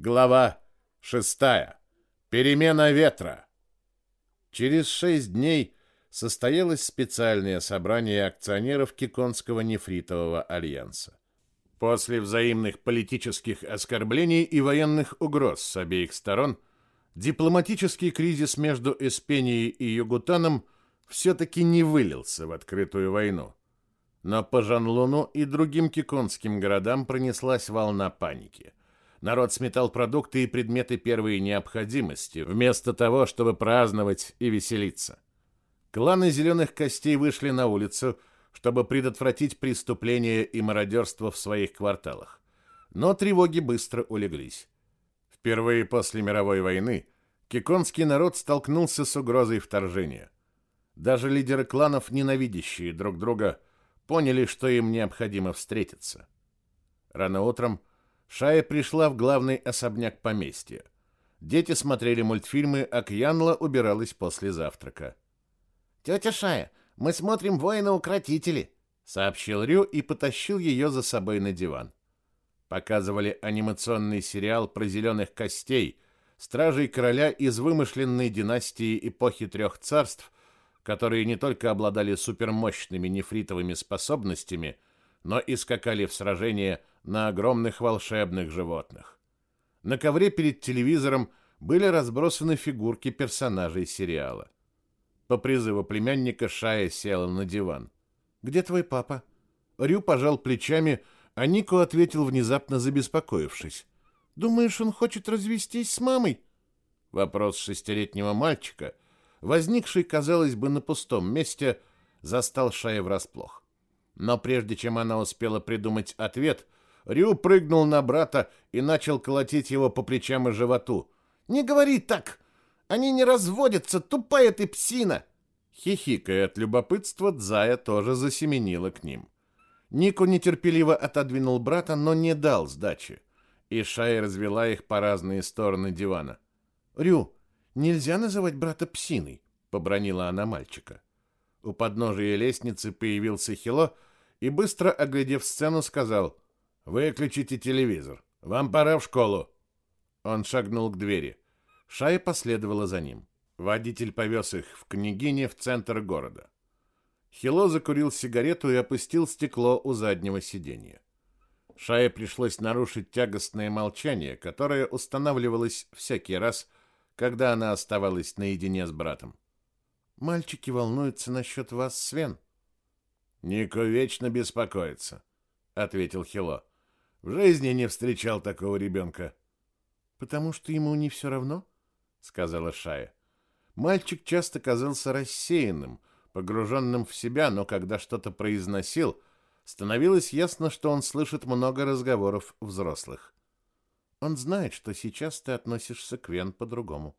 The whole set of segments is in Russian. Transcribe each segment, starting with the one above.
Глава 6. Перемена ветра. Через шесть дней состоялось специальное собрание акционеров Киконского нефритового альянса. После взаимных политических оскорблений и военных угроз с обеих сторон, дипломатический кризис между Эспенией и Югутаном все-таки не вылился в открытую войну. Но по Жанлуну и другим киконским городам пронеслась волна паники – Народ сметал продукты и предметы первой необходимости, вместо того, чтобы праздновать и веселиться. Кланы зеленых костей вышли на улицу, чтобы предотвратить преступления и мародерство в своих кварталах. Но тревоги быстро улеглись. Впервые после мировой войны киконский народ столкнулся с угрозой вторжения. Даже лидеры кланов, ненавидящие друг друга, поняли, что им необходимо встретиться. Рано утром Шая пришла в главный особняк поместья. Дети смотрели мультфильмы, а Кьянла убиралась после завтрака. «Тетя Шая, мы смотрим «Воины-укротители», — сообщил Рю и потащил ее за собой на диван. Показывали анимационный сериал про зеленых костей, стражей короля из вымышленной династии эпохи трех царств, которые не только обладали супермощными нефритовыми способностями, но и скакали в сражения на огромных волшебных животных. На ковре перед телевизором были разбросаны фигурки персонажей сериала. По призыву племянника Шая села на диван. «Где твой папа?» Рю пожал плечами, а Нико ответил, внезапно забеспокоившись. «Думаешь, он хочет развестись с мамой?» Вопрос шестилетнего мальчика, возникший, казалось бы, на пустом месте, застал Шая врасплох. Но прежде чем она успела придумать ответ – Рю прыгнул на брата и начал колотить его по плечам и животу. «Не говори так! Они не разводятся, тупая ты псина!» Хихикая от любопытства, Дзая тоже засеменила к ним. Нику нетерпеливо отодвинул брата, но не дал сдачи. И Шай развела их по разные стороны дивана. «Рю, нельзя называть брата псиной», — побронила она мальчика. У подножия лестницы появился Хило и, быстро оглядев сцену, сказал — «Выключите телевизор. Вам пора в школу». Он шагнул к двери. Шая последовала за ним. Водитель повез их в княгине в центр города. Хило закурил сигарету и опустил стекло у заднего сиденья. Шае пришлось нарушить тягостное молчание, которое устанавливалось всякий раз, когда она оставалась наедине с братом. «Мальчики волнуются насчет вас, Свен». «Нико вечно беспокоится», — ответил Хило. В жизни не встречал такого ребенка. Потому что ему не все равно, сказала Шая. Мальчик часто казался рассеянным, погруженным в себя, но когда что-то произносил, становилось ясно, что он слышит много разговоров взрослых. Он знает, что сейчас ты относишься к Вен по-другому.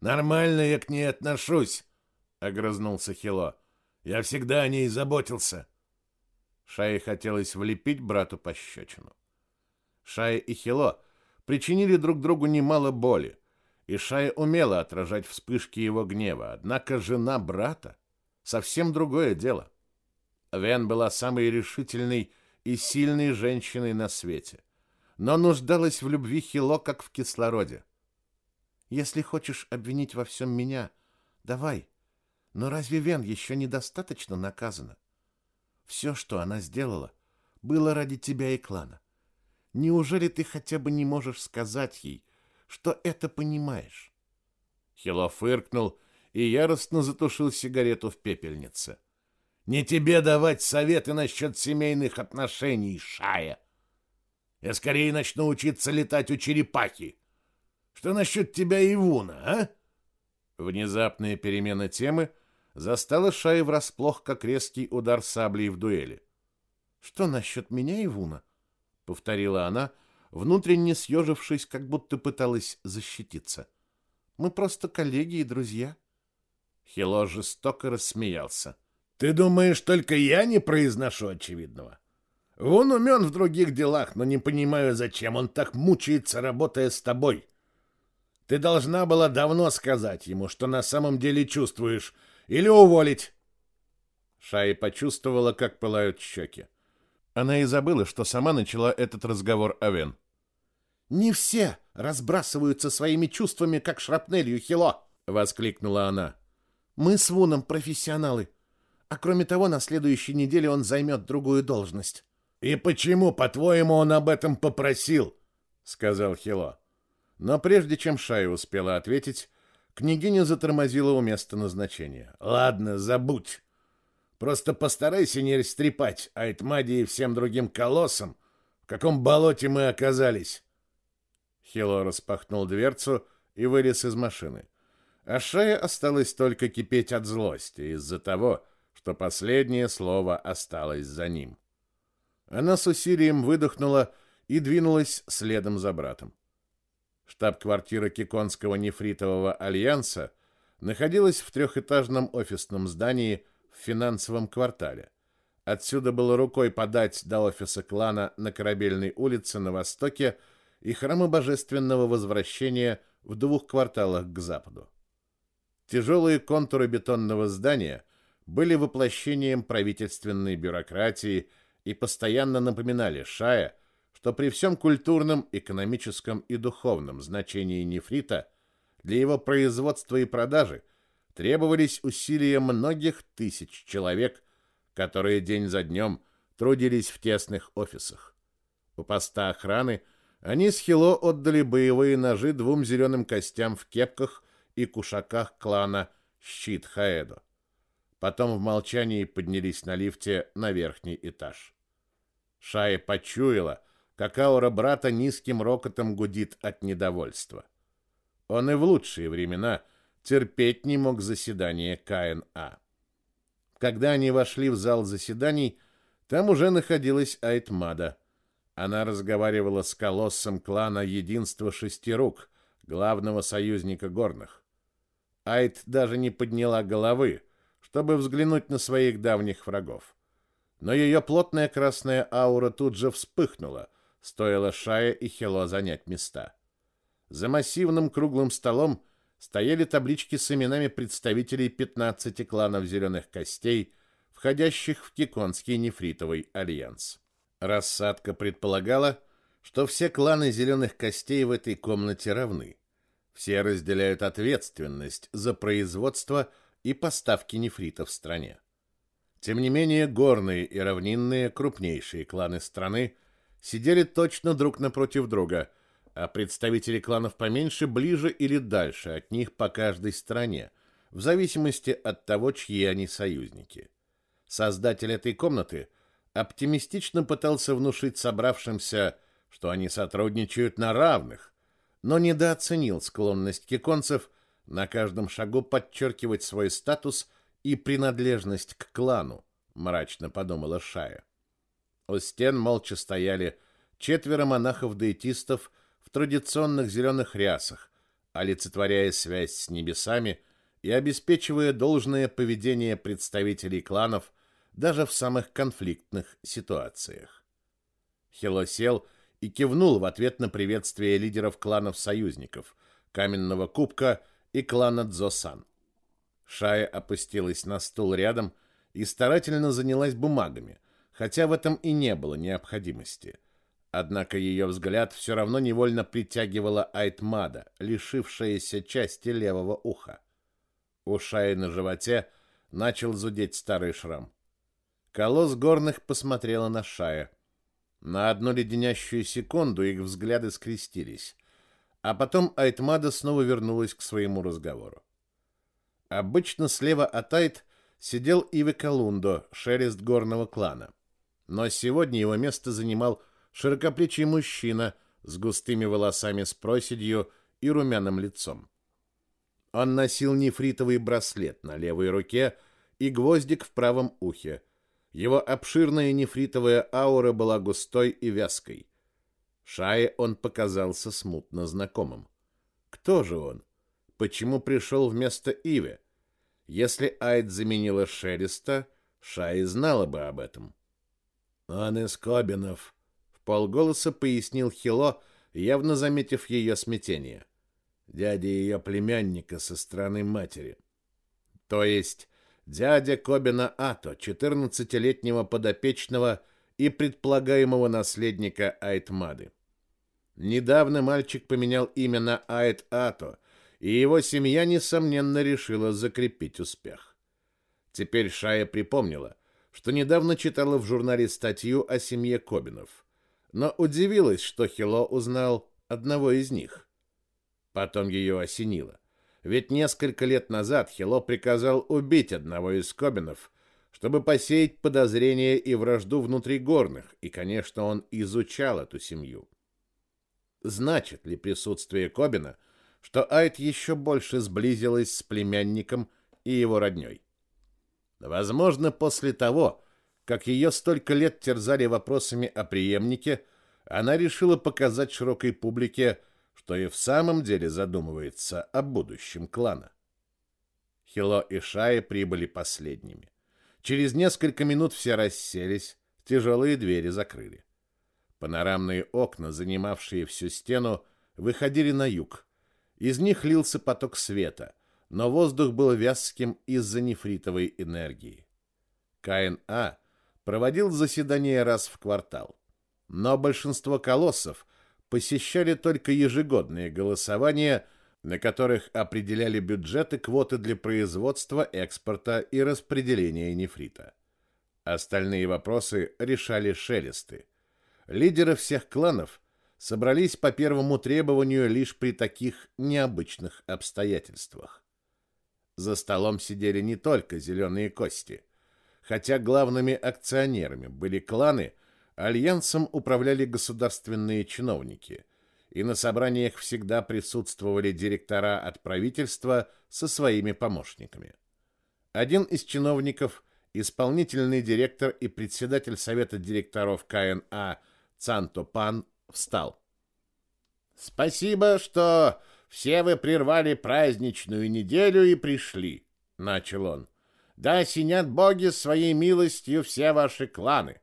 Нормально я к ней отношусь, огрызнулся Хило. Я всегда о ней заботился. Шае хотелось влепить брату пощечину. Шая и Хило причинили друг другу немало боли, и Шая умела отражать вспышки его гнева, однако жена брата — совсем другое дело. Вен была самой решительной и сильной женщиной на свете, но нуждалась в любви Хило, как в кислороде. «Если хочешь обвинить во всем меня, давай, но разве Вен еще недостаточно наказана? Все, что она сделала, было ради тебя и клана. Неужели ты хотя бы не можешь сказать ей, что это понимаешь? Хило фыркнул и яростно затушил сигарету в пепельнице. Не тебе давать советы насчет семейных отношений, Шая. Я скорее начну учиться летать у черепахи. Что насчет тебя, Ивуна, а? Внезапная перемена темы — застала Шаи врасплох, как резкий удар саблей в дуэли. «Что насчет меня, Ивуна?» — повторила она, внутренне съежившись, как будто пыталась защититься. «Мы просто коллеги и друзья». Хило жестоко рассмеялся. «Ты думаешь, только я не произношу очевидного? Он умен в других делах, но не понимаю, зачем он так мучается, работая с тобой. Ты должна была давно сказать ему, что на самом деле чувствуешь, или уволить!» Шай почувствовала, как пылают щеки. Она и забыла, что сама начала этот разговор о Вен. «Не все разбрасываются своими чувствами, как шрапнелью Хило!» — воскликнула она. «Мы с Вуном профессионалы. А кроме того, на следующей неделе он займет другую должность». «И почему, по-твоему, он об этом попросил?» — сказал Хило. Но прежде чем Шая успела ответить, княгиня затормозила у места назначения. «Ладно, забудь. Просто постарайся не растрепать Айтмади и всем другим колоссам, в каком болоте мы оказались. Хило распахнул дверцу и вылез из машины. А шея осталась только кипеть от злости из-за того, что последнее слово осталось за ним. Она с усилием выдохнула и двинулась следом за братом. Штаб-квартира Киконского нефритового альянса находилась в трехэтажном офисном здании в финансовом квартале. Отсюда было рукой подать до офиса клана на Корабельной улице на востоке и храма Божественного Возвращения в двух кварталах к западу. Тяжелые контуры бетонного здания были воплощением правительственной бюрократии и постоянно напоминали Шая, что при всем культурном, экономическом и духовном значении нефрита для его производства и продажи требовались усилия многих тысяч человек которые день за днем трудились в тесных офисах. У поста охраны они с Хило отдали боевые ножи двум зеленым костям в кепках и кушаках клана Щит Хаэдо. Потом в молчании поднялись на лифте на верхний этаж. Шая почуяла, как аура брата низким рокотом гудит от недовольства. Он и в лучшие времена терпеть не мог заседания КНА. Когда они вошли в зал заседаний, там уже находилась Айтмада. Она разговаривала с колоссом клана Единства Шести Рук, главного союзника горных. Айт даже не подняла головы, чтобы взглянуть на своих давних врагов. Но ее плотная красная аура тут же вспыхнула, стоило Шая и Хело занять места. За массивным круглым столом стояли таблички с именами представителей 15 кланов зеленых костей, входящих в Киконский нефритовый альянс. Рассадка предполагала, что все кланы зеленых костей в этой комнате равны. Все разделяют ответственность за производство и поставки нефрита в стране. Тем не менее, горные и равнинные крупнейшие кланы страны сидели точно друг напротив друга – а представители кланов поменьше ближе или дальше от них по каждой стране, в зависимости от того, чьи они союзники. Создатель этой комнаты оптимистично пытался внушить собравшимся, что они сотрудничают на равных, но недооценил склонность киконцев на каждом шагу подчеркивать свой статус и принадлежность к клану, мрачно подумала Шая. У стен молча стояли четверо монахов-дейтистов традиционных зеленых рясах, олицетворяя связь с небесами и обеспечивая должное поведение представителей кланов даже в самых конфликтных ситуациях. Хило сел и кивнул в ответ на приветствие лидеров кланов-союзников Каменного Кубка и клана Дзосан. Шая опустилась на стул рядом и старательно занялась бумагами, хотя в этом и не было необходимости. Однако ее взгляд все равно невольно притягивала Айтмада, лишившаяся части левого уха. У Шаи на животе начал зудеть старый шрам. Колосс горных посмотрела на Шая. На одну леденящую секунду их взгляды скрестились, а потом Айтмада снова вернулась к своему разговору. Обычно слева от Айт сидел Иве Колундо, шелест горного клана. Но сегодня его место занимал широкоплечий мужчина с густыми волосами с проседью и румяным лицом. Он носил нефритовый браслет на левой руке и гвоздик в правом ухе. Его обширная нефритовая аура была густой и вязкой. Шае он показался смутно знакомым. Кто же он? Почему пришел вместо Иве? Если Айд заменила Шелеста, Шае знала бы об этом. «Он из Кобинов», полголоса пояснил Хило, явно заметив ее смятение. Дядя ее племянника со стороны матери. То есть дядя Кобина Ато, четырнадцатилетнего подопечного и предполагаемого наследника Айтмады. Недавно мальчик поменял имя на Айт Ато, и его семья, несомненно, решила закрепить успех. Теперь Шая припомнила, что недавно читала в журнале статью о семье Кобинов, но удивилась, что Хило узнал одного из них. Потом ее осенило. Ведь несколько лет назад Хило приказал убить одного из Кобинов, чтобы посеять подозрения и вражду внутри горных, и, конечно, он изучал эту семью. Значит ли присутствие Кобина, что Айт еще больше сблизилась с племянником и его родней? Возможно, после того, как ее столько лет терзали вопросами о преемнике, она решила показать широкой публике, что и в самом деле задумывается о будущем клана. Хило и Шая прибыли последними. Через несколько минут все расселись, тяжелые двери закрыли. Панорамные окна, занимавшие всю стену, выходили на юг. Из них лился поток света, но воздух был вязким из-за нефритовой энергии. КНА проводил заседание раз в квартал. Но большинство колоссов посещали только ежегодные голосования на которых определяли бюджеты, квоты для производства, экспорта и распределения нефрита. Остальные вопросы решали шелесты. Лидеры всех кланов собрались по первому требованию лишь при таких необычных обстоятельствах. За столом сидели не только зеленые кости. Хотя главными акционерами были кланы, альянсом управляли государственные чиновники – и на собраниях всегда присутствовали директора от правительства со своими помощниками. Один из чиновников, исполнительный директор и председатель совета директоров КНА Цанто Пан, встал. «Спасибо, что все вы прервали праздничную неделю и пришли», — начал он. «Да осенят боги своей милостью все ваши кланы».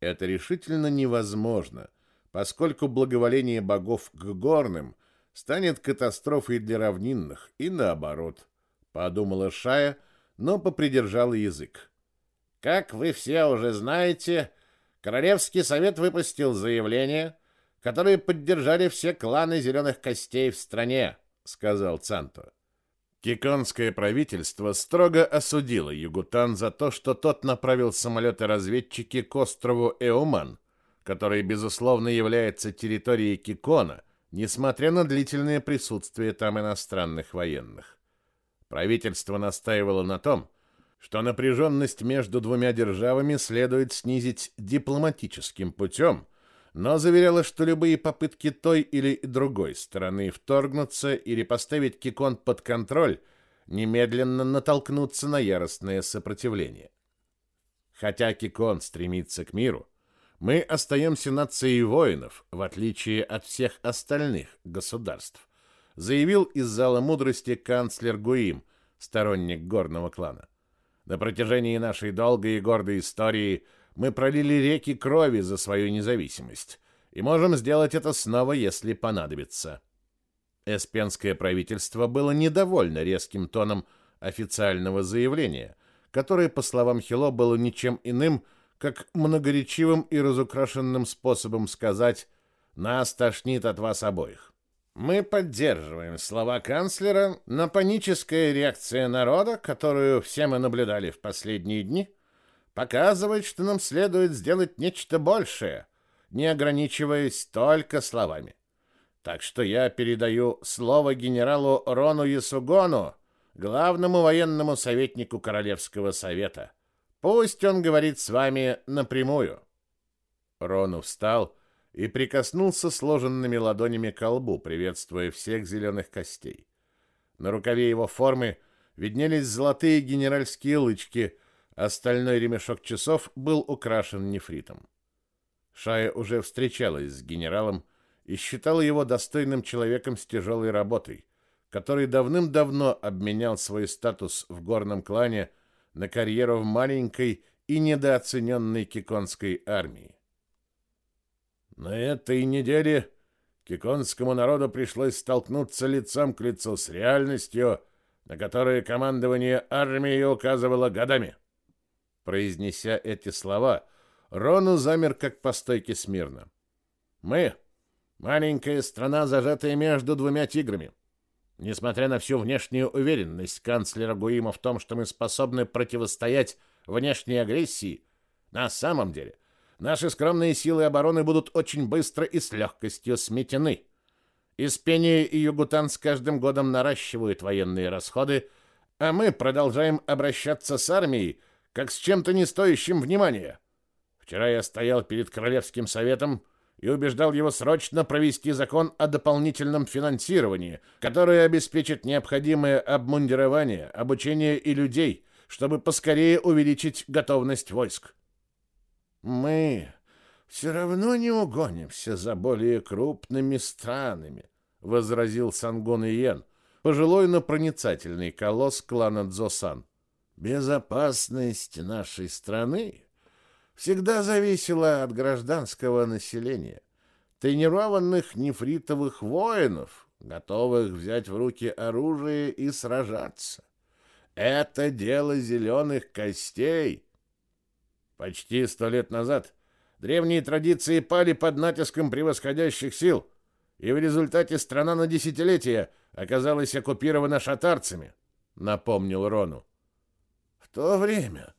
Это решительно невозможно — поскольку благоволение богов к горным станет катастрофой для равнинных и наоборот, подумала Шая, но попридержала язык. Как вы все уже знаете, Королевский совет выпустил заявление, которое поддержали все кланы зеленых костей в стране, сказал Цанто. Киконское правительство строго осудило Югутан за то, что тот направил самолеты-разведчики к острову Эуман, который, безусловно, является территорией Кикона, несмотря на длительное присутствие там иностранных военных. Правительство настаивало на том, что напряженность между двумя державами следует снизить дипломатическим путем, но заверяло, что любые попытки той или другой стороны вторгнуться или поставить Кикон под контроль немедленно натолкнутся на яростное сопротивление. Хотя Кикон стремится к миру, мы остаемся нацией воинов, в отличие от всех остальных государств, заявил из зала мудрости канцлер Гуим, сторонник горного клана. На протяжении нашей долгой и гордой истории мы пролили реки крови за свою независимость и можем сделать это снова, если понадобится. Эспенское правительство было недовольно резким тоном официального заявления, которое, по словам Хило, было ничем иным, как многоречивым и разукрашенным способом сказать «нас тошнит от вас обоих». Мы поддерживаем слова канцлера, но паническая реакция народа, которую все мы наблюдали в последние дни, показывает, что нам следует сделать нечто большее, не ограничиваясь только словами. Так что я передаю слово генералу Рону Ясугону, главному военному советнику Королевского совета. Пусть он говорит с вами напрямую. Рону встал и прикоснулся сложенными ладонями к лбу, приветствуя всех зеленых костей. На рукаве его формы виднелись золотые генеральские лычки, остальной ремешок часов был украшен нефритом. Шая уже встречалась с генералом и считала его достойным человеком с тяжелой работой, который давным-давно обменял свой статус в горном клане на карьеру в маленькой и недооцененной киконской армии. На этой неделе киконскому народу пришлось столкнуться лицом к лицу с реальностью, на которую командование армии указывало годами. Произнеся эти слова, Рону замер как по стойке смирно. Мы, Маленькая страна, зажатая между двумя тиграми. Несмотря на всю внешнюю уверенность канцлера Гуима в том, что мы способны противостоять внешней агрессии, на самом деле наши скромные силы обороны будут очень быстро и с легкостью сметены. Испения и Югутан с каждым годом наращивают военные расходы, а мы продолжаем обращаться с армией, как с чем-то не стоящим внимания. Вчера я стоял перед Королевским советом и убеждал его срочно провести закон о дополнительном финансировании, которое обеспечит необходимое обмундирование, обучение и людей, чтобы поскорее увеличить готовность войск. Мы все равно не угонимся за более крупными странами, возразил Сангон Иен, пожилой, но проницательный колосс клана Дзосан. Безопасность нашей страны всегда зависела от гражданского населения, тренированных нефритовых воинов, готовых взять в руки оружие и сражаться. Это дело зеленых костей. Почти сто лет назад древние традиции пали под натиском превосходящих сил, и в результате страна на десятилетия оказалась оккупирована шатарцами, напомнил Рону. В то время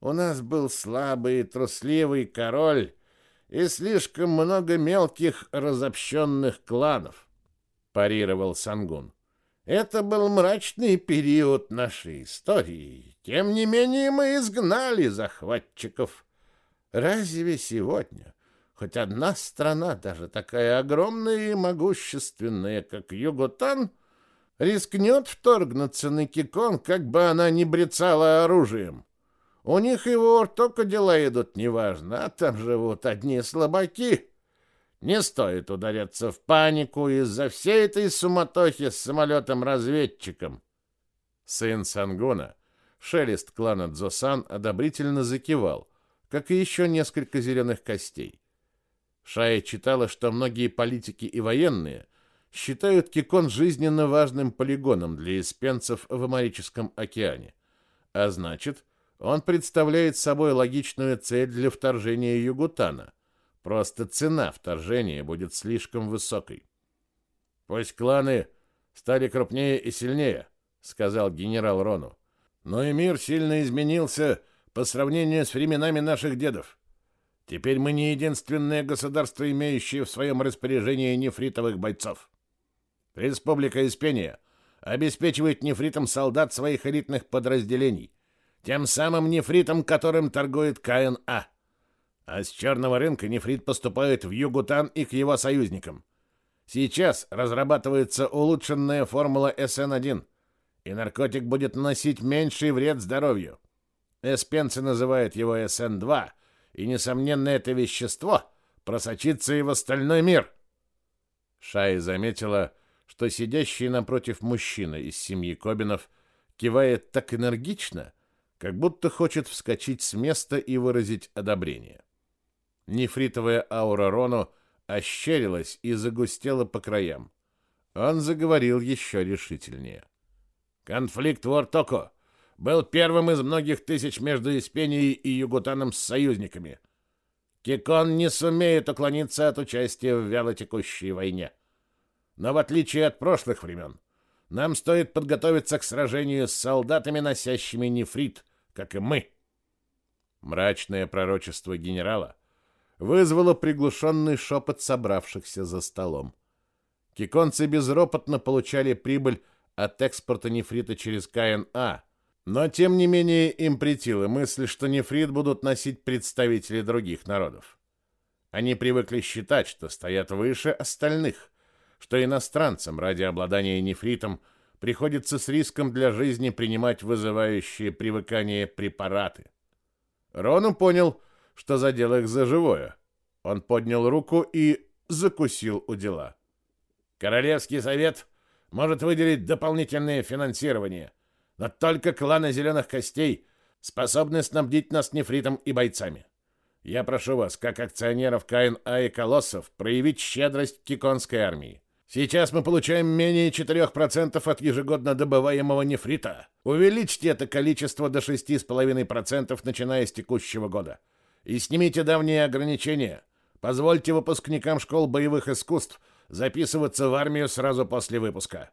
у нас был слабый и трусливый король и слишком много мелких разобщенных кланов, парировал Сангун. Это был мрачный период нашей истории. Тем не менее мы изгнали захватчиков. Разве сегодня хоть одна страна, даже такая огромная и могущественная, как Юготан, рискнет вторгнуться на Кикон, как бы она ни брецала оружием? У них вор только дела идут неважно, а там живут одни слабаки. Не стоит ударяться в панику из-за всей этой суматохи с самолетом-разведчиком. Сын Сангона, шелест клана Дзосан, одобрительно закивал, как и еще несколько зеленых костей. Шая читала, что многие политики и военные считают Кикон жизненно важным полигоном для испенцев в Амарическом океане, а значит, он представляет собой логичную цель для вторжения Югутана. Просто цена вторжения будет слишком высокой. Пусть кланы стали крупнее и сильнее, сказал генерал Рону. Но и мир сильно изменился по сравнению с временами наших дедов. Теперь мы не единственное государство, имеющее в своем распоряжении нефритовых бойцов. Республика Испения обеспечивает нефритом солдат своих элитных подразделений, тем самым нефритом, которым торгует КНА. А с черного рынка нефрит поступает в Югутан и к его союзникам. Сейчас разрабатывается улучшенная формула СН-1, и наркотик будет наносить меньший вред здоровью. Эспенцы называют его СН-2, и, несомненно, это вещество просочится и в остальной мир. Шай заметила, что сидящий напротив мужчина из семьи Кобинов кивает так энергично, как будто хочет вскочить с места и выразить одобрение. Нефритовая аура Рону ощерилась и загустела по краям. Он заговорил еще решительнее. Конфликт в Ортоко был первым из многих тысяч между Испенией и Югутаном с союзниками. Кикон не сумеет уклониться от участия в вялотекущей войне. Но в отличие от прошлых времен, нам стоит подготовиться к сражению с солдатами, носящими нефрит, как и мы. Мрачное пророчество генерала вызвало приглушенный шепот собравшихся за столом. Киконцы безропотно получали прибыль от экспорта нефрита через КНА, но тем не менее им претила мысль, что нефрит будут носить представители других народов. Они привыкли считать, что стоят выше остальных, что иностранцам ради обладания нефритом – приходится с риском для жизни принимать вызывающие привыкание препараты. Рону понял, что задел их за живое. Он поднял руку и закусил у дела. Королевский совет может выделить дополнительное финансирование, но только кланы Зеленых Костей способны снабдить нас нефритом и бойцами. Я прошу вас, как акционеров КНА и Колоссов, проявить щедрость к Киконской армии. Сейчас мы получаем менее 4% от ежегодно добываемого нефрита. Увеличьте это количество до 6,5%, начиная с текущего года. И снимите давние ограничения. Позвольте выпускникам школ боевых искусств записываться в армию сразу после выпуска.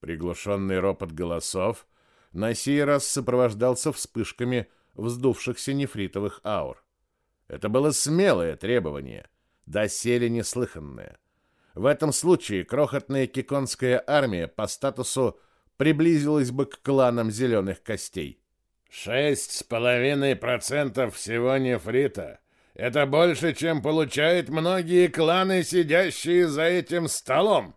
Приглушенный ропот голосов на сей раз сопровождался вспышками вздувшихся нефритовых аур. Это было смелое требование, доселе неслыханное. В этом случае крохотная киконская армия по статусу приблизилась бы к кланам зеленых костей. «Шесть с половиной процентов всего нефрита. Это больше, чем получают многие кланы, сидящие за этим столом.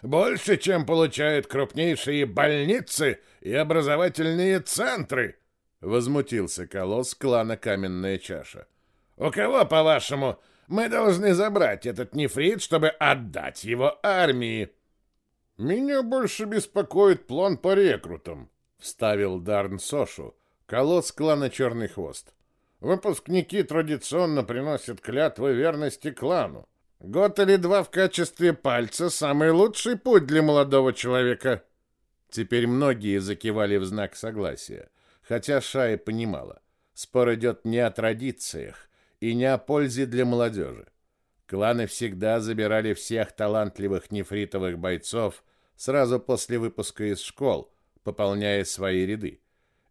Больше, чем получают крупнейшие больницы и образовательные центры», — возмутился колосс клана Каменная Чаша. «У кого, по-вашему, мы должны забрать этот нефрит, чтобы отдать его армии?» «Меня больше беспокоит план по рекрутам», — вставил Дарн Сошу, колосс клана Черный Хвост. «Выпускники традиционно приносят клятвы верности клану. Год или два в качестве пальца — самый лучший путь для молодого человека». Теперь многие закивали в знак согласия, хотя Шая понимала, спор идет не о традициях и не о пользе для молодежи. Кланы всегда забирали всех талантливых нефритовых бойцов сразу после выпуска из школ, пополняя свои ряды.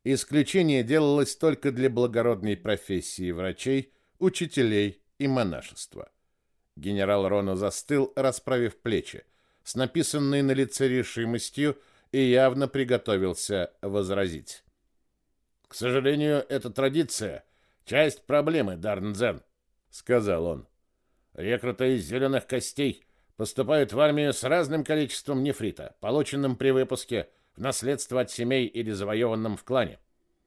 Исключение делалось только для благородной профессии врачей, учителей и монашества. Генерал Рону застыл, расправив плечи, с написанной на лице решимостью и явно приготовился возразить. «К сожалению, эта традиция — часть проблемы, Дарнзен», — сказал он. Рекруты из зеленых костей поступают в армию с разным количеством нефрита, полученным при выпуске в наследство от семей или завоеванным в клане.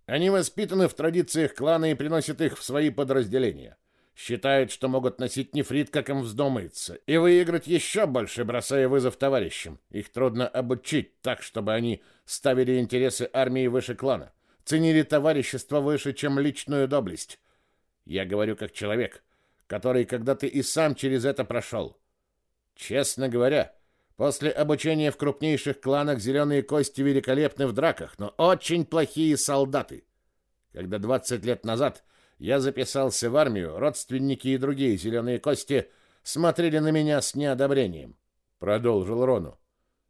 Они воспитаны в традициях клана и приносят их в свои подразделения. Считают, что могут носить нефрит, как им вздумается, и выиграть еще больше, бросая вызов товарищам. Их трудно обучить так, чтобы они ставили интересы армии выше клана, ценили товарищество выше, чем личную доблесть. Я говорю как человек, который когда-то и сам через это прошел. Честно говоря, после обучения в крупнейших кланах зеленые кости великолепны в драках, но очень плохие солдаты. Когда 20 лет назад я записался в армию, родственники и другие зеленые кости смотрели на меня с неодобрением. Продолжил Рону.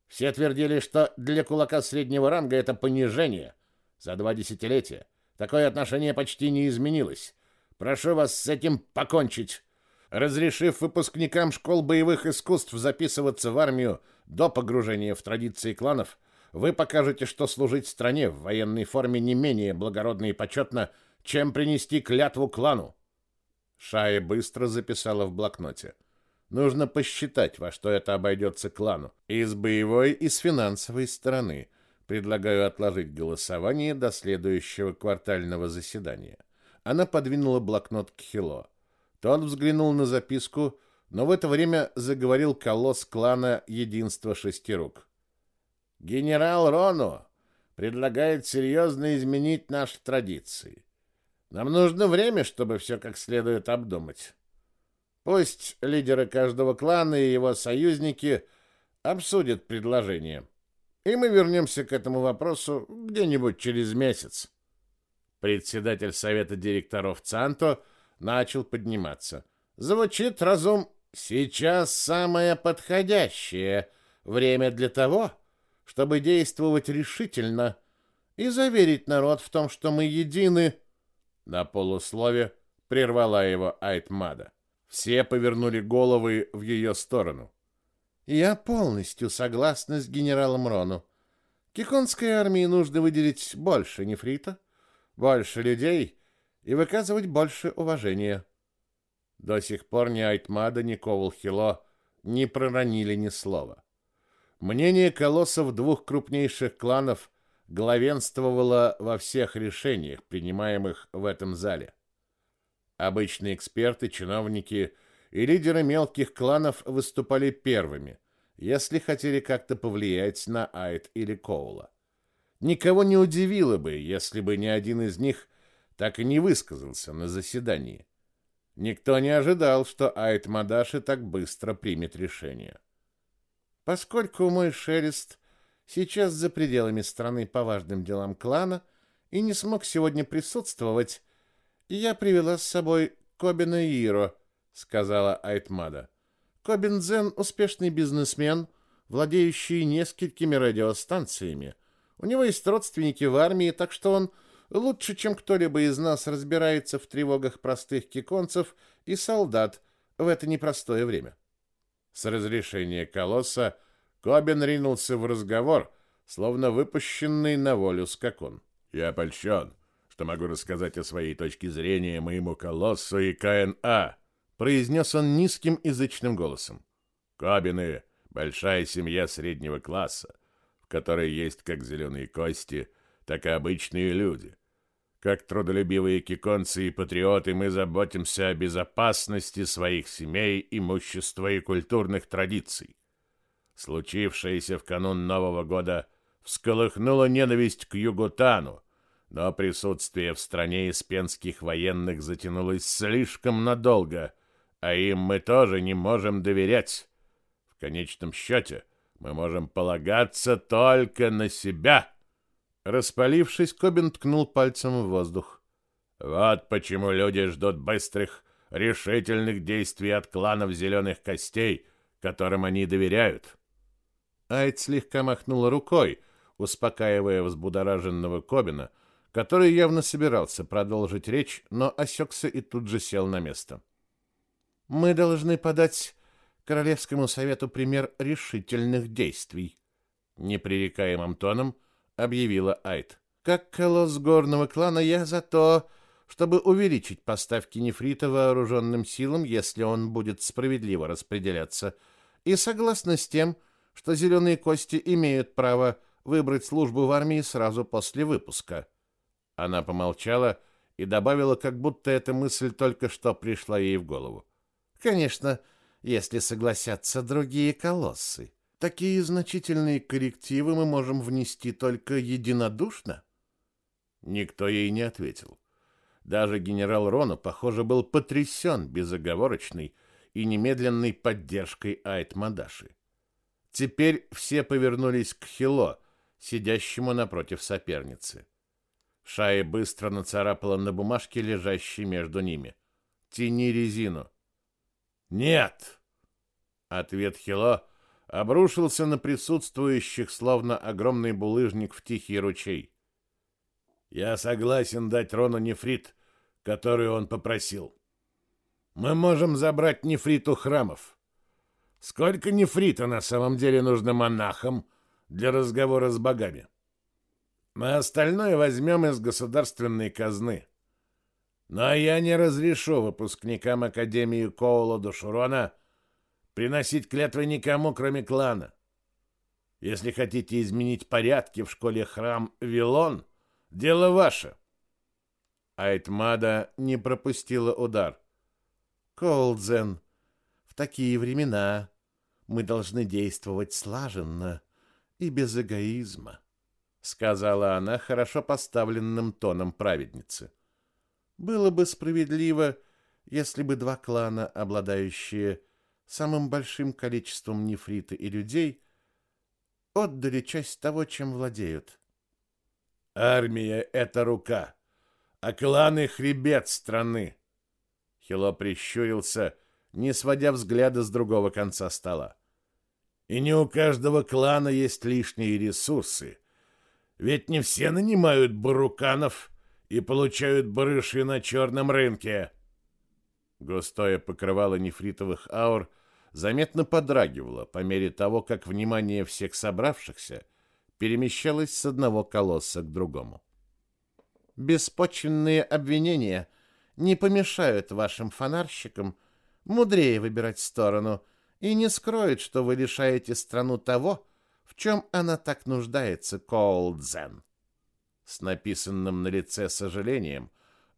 Все твердили, что для кулака среднего ранга это понижение. За два десятилетия такое отношение почти не изменилось. Прошу вас с этим покончить. Разрешив выпускникам школ боевых искусств записываться в армию до погружения в традиции кланов, вы покажете, что служить стране в военной форме не менее благородно и почетно, чем принести клятву клану. Шая быстро записала в блокноте. Нужно посчитать, во что это обойдется клану. И с боевой, и с финансовой стороны. Предлагаю отложить голосование до следующего квартального заседания. Она подвинула блокнот к Хило. Тот взглянул на записку, но в это время заговорил колосс клана Единства Шестирук. «Генерал Рону предлагает серьезно изменить наши традиции. Нам нужно время, чтобы все как следует обдумать. Пусть лидеры каждого клана и его союзники обсудят предложение, и мы вернемся к этому вопросу где-нибудь через месяц. Председатель совета директоров Цанто начал подниматься. Звучит разум. Сейчас самое подходящее время для того, чтобы действовать решительно и заверить народ в том, что мы едины. На полуслове прервала его Айтмада. Все повернули головы в ее сторону. Я полностью согласна с генералом Рону. Киконской армии нужно выделить больше нефрита, больше людей и выказывать больше уважения. До сих пор ни Айтмада, ни Ковалхило не проронили ни слова. Мнение колоссов двух крупнейших кланов главенствовало во всех решениях, принимаемых в этом зале. Обычные эксперты, чиновники и лидеры мелких кланов выступали первыми, если хотели как-то повлиять на Айт или Коула. Никого не удивило бы, если бы ни один из них так и не высказался на заседании. Никто не ожидал, что Айт Мадаши так быстро примет решение. Поскольку мой шелест сейчас за пределами страны по важным делам клана и не смог сегодня присутствовать, я привела с собой Кобина Иро, сказала Айтмада. Кобинзен успешный бизнесмен, владеющий несколькими радиостанциями. У него есть родственники в армии, так что он лучше, чем кто-либо из нас разбирается в тревогах простых киконцев и солдат в это непростое время. С разрешения колосса Кобин ринулся в разговор, словно выпущенный на волю скакун. «Я польщен, что могу рассказать о своей точке зрения моему колоссу и КНА», произнес он низким язычным голосом. «Кобины — большая семья среднего класса, в которой есть как зеленые кости, так и обычные люди. Как трудолюбивые киконцы и патриоты мы заботимся о безопасности своих семей, имущества и культурных традиций. Случившееся в канун Нового года всколыхнуло ненависть к Югутану, но присутствие в стране испенских военных затянулось слишком надолго, а им мы тоже не можем доверять. В конечном счете мы можем полагаться только на себя». Распалившись, Кобин ткнул пальцем в воздух. Вот почему люди ждут быстрых, решительных действий от кланов зеленых костей, которым они доверяют. Айд слегка махнула рукой, успокаивая взбудораженного Кобина, который явно собирался продолжить речь, но осекся и тут же сел на место. «Мы должны подать Королевскому совету пример решительных действий», — непререкаемым тоном — объявила Айт. Как колосс горного клана я за то, чтобы увеличить поставки нефрита вооруженным силам, если он будет справедливо распределяться, и согласна с тем, что зеленые кости имеют право выбрать службу в армии сразу после выпуска. Она помолчала и добавила, как будто эта мысль только что пришла ей в голову. Конечно, если согласятся другие колоссы. Такие значительные коррективы мы можем внести только единодушно. Никто ей не ответил. Даже генерал Рона, похоже, был потрясен безоговорочной и немедленной поддержкой Айт Мадаши. Теперь все повернулись к Хило, сидящему напротив соперницы. Шая быстро нацарапала на бумажке, лежащей между ними. «Тяни резину». «Нет!» Ответ Хило обрушился на присутствующих, словно огромный булыжник в тихий ручей. Я согласен дать Рону нефрит, который он попросил. Мы можем забрать нефрит у храмов. Сколько нефрита на самом деле нужно монахам для разговора с богами? На остальное возьмем из государственной казны. Но я не разрешу выпускникам Академии Коула Душурона приносить клятвы никому, кроме клана. Если хотите изменить порядки в школе храм Вилон, дело ваше. Айтмада не пропустила удар. Колдзен, в такие времена мы должны действовать слаженно и без эгоизма, сказала она хорошо поставленным тоном праведницы. Было бы справедливо, если бы два клана, обладающие самым большим количеством нефрита и людей, отдали часть того, чем владеют. Армия — это рука, а кланы — хребет страны. Хило прищурился, не сводя взгляда с другого конца стола. И не у каждого клана есть лишние ресурсы. Ведь не все нанимают баруканов и получают барыши на черном рынке. Густое покрывало нефритовых аур заметно подрагивало по мере того, как внимание всех собравшихся перемещалось с одного колосса к другому. Беспочвенные обвинения не помешают вашим фонарщикам мудрее выбирать сторону и не скроют, что вы лишаете страну того, в чем она так нуждается, Коулдзен. С написанным на лице сожалением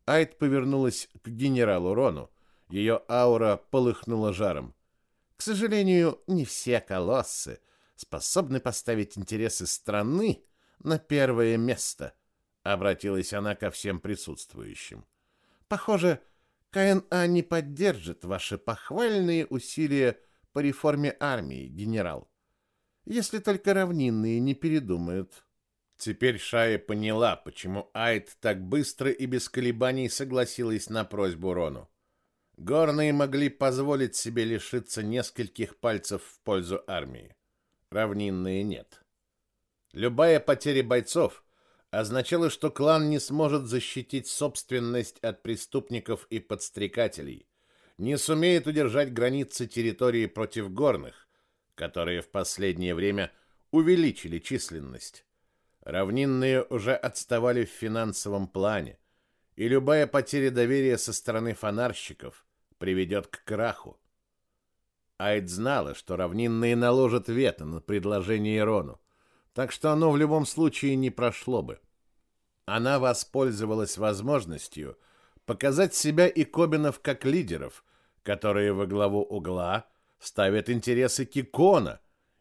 Айд повернулась к генералу Рону. Ее аура полыхнула жаром. К сожалению, не все колоссы способны поставить интересы страны на первое место, обратилась она ко всем присутствующим. Похоже, КНА не поддержит ваши похвальные усилия по реформе армии, генерал. Если только равнинные не передумают. Теперь Шая поняла, почему Айд так быстро и без колебаний согласилась на просьбу Рону. Горные могли позволить себе лишиться нескольких пальцев в пользу армии. Равнинные нет. Любая потеря бойцов означала, что клан не сможет защитить собственность от преступников и подстрекателей, не сумеет удержать границы территории против горных, которые в последнее время увеличили численность. Равнинные уже отставали в финансовом плане, и любая потеря доверия со стороны фонарщиков приведет к краху. Айд знала, что равнинные наложат вето на предложение Рону, так что оно в любом случае не прошло бы. Она воспользовалась возможностью показать себя и Кобинов как лидеров, которые во главу угла ставят интересы Кикона,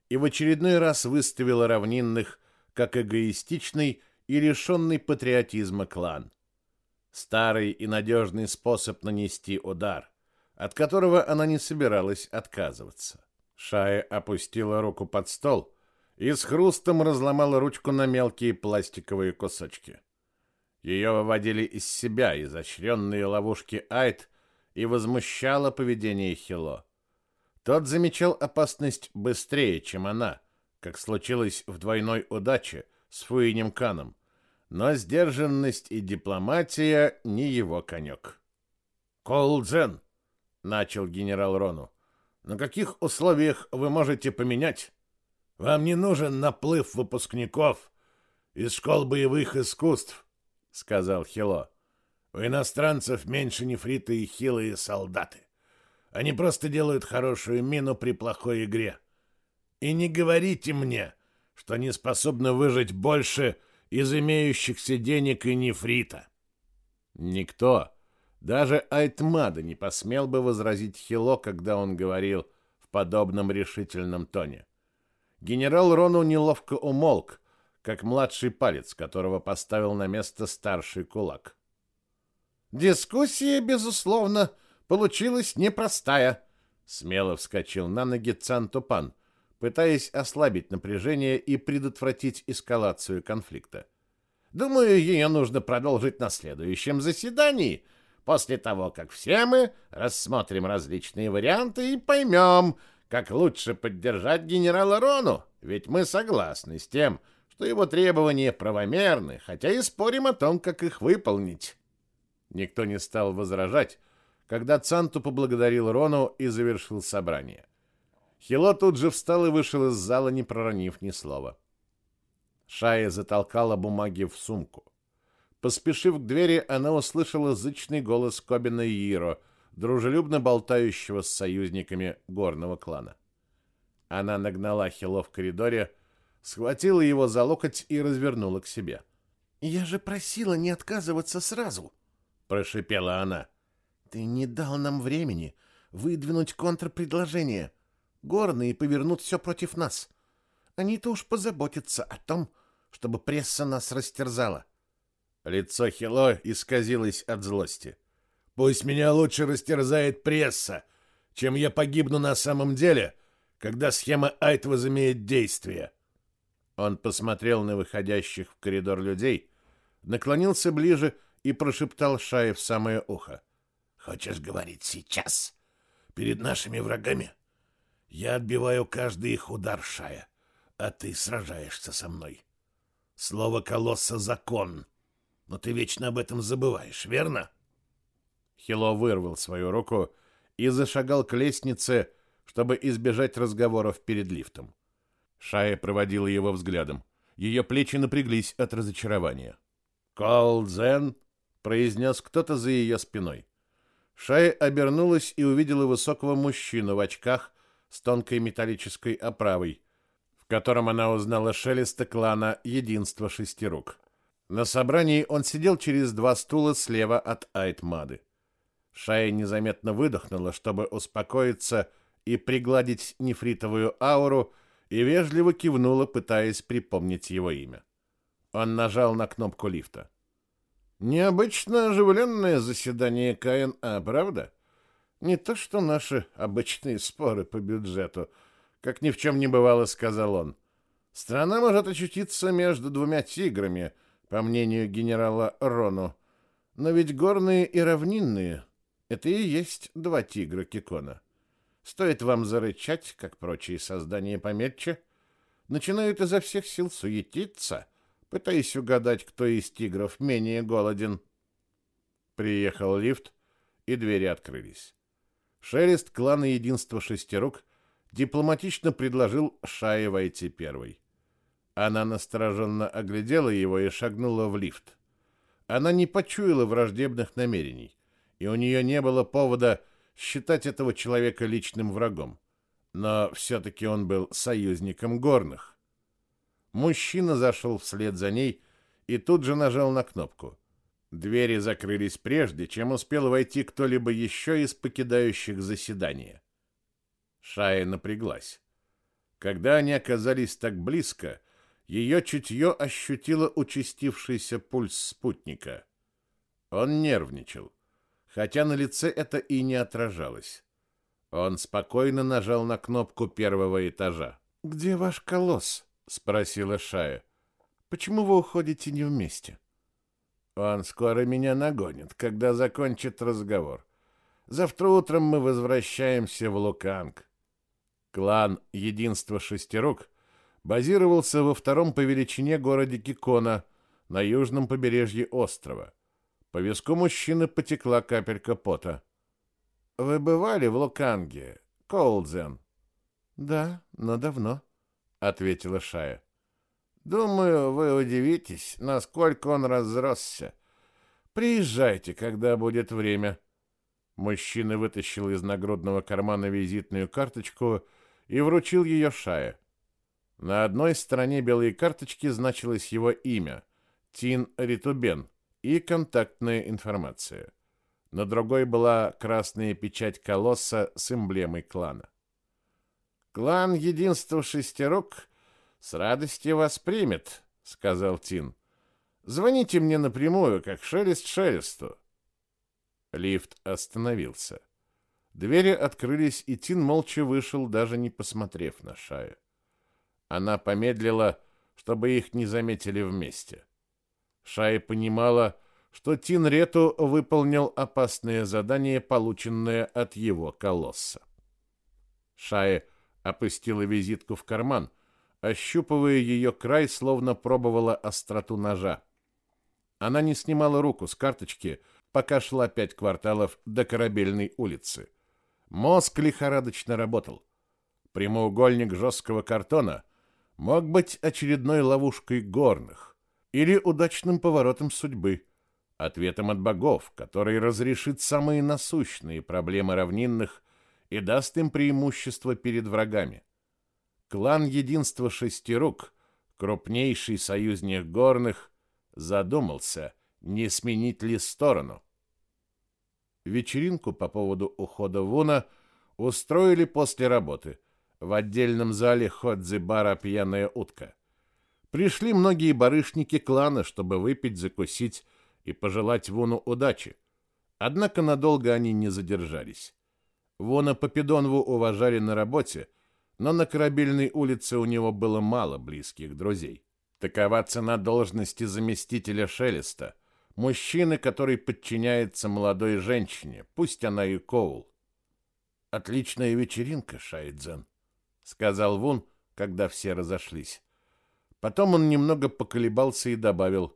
и в очередной раз выставила равнинных как эгоистичный и лишенный патриотизма клан. Старый и надежный способ нанести удар – от которого она не собиралась отказываться. Шая опустила руку под стол и с хрустом разломала ручку на мелкие пластиковые кусочки. Ее выводили из себя изощренные ловушки Айт и возмущало поведение Хило. Тот замечал опасность быстрее, чем она, как случилось в двойной удаче с Фуинем Каном, но сдержанность и дипломатия не его конек. «Колдзен!» начал генерал Рону. На каких условиях вы можете поменять? Вам не нужен наплыв выпускников из школ боевых искусств, сказал Хило. У иностранцев меньше нефриты и хилые солдаты. Они просто делают хорошую мину при плохой игре. И не говорите мне, что не способны выжить больше из имеющихся денег и нефрита. Никто даже Айтмада не посмел бы возразить Хило, когда он говорил в подобном решительном тоне. Генерал Рону неловко умолк, как младший палец, которого поставил на место старший кулак. «Дискуссия, безусловно, получилась непростая», — смело вскочил на ноги Цантупан, пытаясь ослабить напряжение и предотвратить эскалацию конфликта. «Думаю, ее нужно продолжить на следующем заседании», — после того, как все мы рассмотрим различные варианты и поймем, как лучше поддержать генерала Рону, ведь мы согласны с тем, что его требования правомерны, хотя и спорим о том, как их выполнить. Никто не стал возражать, когда Цанту поблагодарил Рону и завершил собрание. Хило тут же встал и вышел из зала, не проронив ни слова. Шая затолкала бумаги в сумку. Поспешив к двери, она услышала зычный голос Кобина Иро, дружелюбно болтающего с союзниками горного клана. Она нагнала Хило в коридоре, схватила его за локоть и развернула к себе. «Я же просила не отказываться сразу!» — прошипела она. «Ты не дал нам времени выдвинуть контрпредложение. Горные повернут все против нас. Они-то уж позаботятся о том, чтобы пресса нас растерзала. Лицо Хило исказилось от злости. «Пусть меня лучше растерзает пресса, чем я погибну на самом деле, когда схема Айт возымеет действие». Он посмотрел на выходящих в коридор людей, наклонился ближе и прошептал Шае в самое ухо. «Хочешь говорить сейчас, перед нашими врагами? Я отбиваю каждый их удар, Шая, а ты сражаешься со мной. Слово колосса — закон». Но ты вечно об этом забываешь, верно? Хило вырвал свою руку и зашагал к лестнице, чтобы избежать разговоров перед лифтом. Шая проводила его взглядом. Ее плечи напряглись от разочарования. «Колдзен!» — произнес кто-то за ее спиной. Шая обернулась и увидела высокого мужчину в очках с тонкой металлической оправой, в котором она узнала шелеста клана «Единство шести рук». На собрании он сидел через два стула слева от Айтмады. Шая незаметно выдохнула, чтобы успокоиться и пригладить нефритовую ауру, и вежливо кивнула, пытаясь припомнить его имя. Он нажал на кнопку лифта. «Необычно оживленное заседание КНА, правда? Не то, что наши обычные споры по бюджету, как ни в чем не бывало, сказал он. Страна может очутиться между двумя тиграми — по мнению генерала Рону. Но ведь горные и равнинные Это и есть два тигра Кикона. Стоит вам зарычать, как прочие создания помельче, начинают изо всех сил суетиться, пытаясь угадать, кто из тигров менее голоден. Приехал лифт, и двери открылись. Шелест клана Единства Шестерук дипломатично предложил Шае войти первой. Она настороженно оглядела его и шагнула в лифт. Она не почуяла враждебных намерений, и у нее не было повода считать этого человека личным врагом. Но все-таки он был союзником горных. Мужчина зашел вслед за ней и тут же нажал на кнопку. Двери закрылись прежде, чем успел войти кто-либо еще из покидающих заседание. Шая напряглась. Когда они оказались так близко, ее чутье ощутило участившийся пульс спутника. Он нервничал, хотя на лице это и не отражалось. Он спокойно нажал на кнопку первого этажа. «Где ваш колосс?» — спросила Шая. «Почему вы уходите не вместе?» «Он скоро меня нагонит, когда закончит разговор. Завтра утром мы возвращаемся в Луканг. Клан Единства Шестерук базировался во втором по величине городе Кикона на южном побережье острова. По виску мужчины потекла капелька пота. «Вы бывали в Луканге, Коулдзен?» «Да, но давно», — ответила Шая. «Думаю, вы удивитесь, насколько он разросся. Приезжайте, когда будет время». Мужчина вытащил из нагрудного кармана визитную карточку и вручил ее Шае. На одной стороне белой карточки значилось его имя – Тин Ритубен и контактная информация. На другой была красная печать колосса с эмблемой клана. «Клан Единства Шестерок с радостью вас примет», — сказал Тин. «Звоните мне напрямую, как шелест шелесту». Лифт остановился. Двери открылись, и Тин молча вышел, даже не посмотрев на Шая. Она помедлила, чтобы их не заметили вместе. Шая понимала, что Тин Рету выполнил опасное задание, полученное от его колосса. Шая опустила визитку в карман, ощупывая ее край, словно пробовала остроту ножа. Она не снимала руку с карточки, пока шла пять кварталов до Корабельной улицы. Мозг лихорадочно работал. Прямоугольник жесткого картона мог быть очередной ловушкой горных или удачным поворотом судьбы, ответом от богов, который разрешит самые насущные проблемы равнинных и даст им преимущество перед врагами. Клан Единства Шестирук, крупнейший союзник горных, задумался, не сменить ли сторону. Вечеринку по поводу ухода Вуна устроили после работы в отдельном зале Ходзи-бара «Пьяная утка». Пришли многие барышники клана, чтобы выпить, закусить и пожелать Вуну удачи. Однако надолго они не задержались. Вона Попидонву уважали на работе, но на корабельной улице у него было мало близких друзей. Такова цена должности заместителя Шелеста — Мужчины, который подчиняется молодой женщине, пусть она и Коул. Отличная вечеринка, Шайдзен, сказал Вун, когда все разошлись. Потом он немного поколебался и добавил: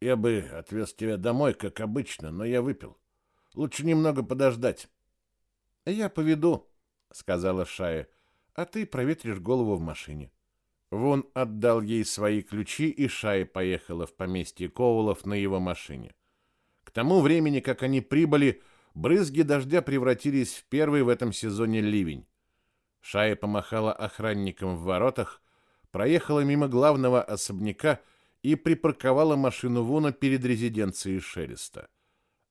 "Я бы отвез тебя домой, как обычно, но я выпил. Лучше немного подождать". "Я поведу", сказала Шая. "А ты проветришь голову в машине". Вон отдал ей свои ключи, и Шая поехала в поместье Коулов на его машине. К тому времени, как они прибыли, брызги дождя превратились в первый в этом сезоне ливень. Шая помахала охранникам в воротах, проехала мимо главного особняка и припарковала машину Вуна перед резиденцией Шелеста.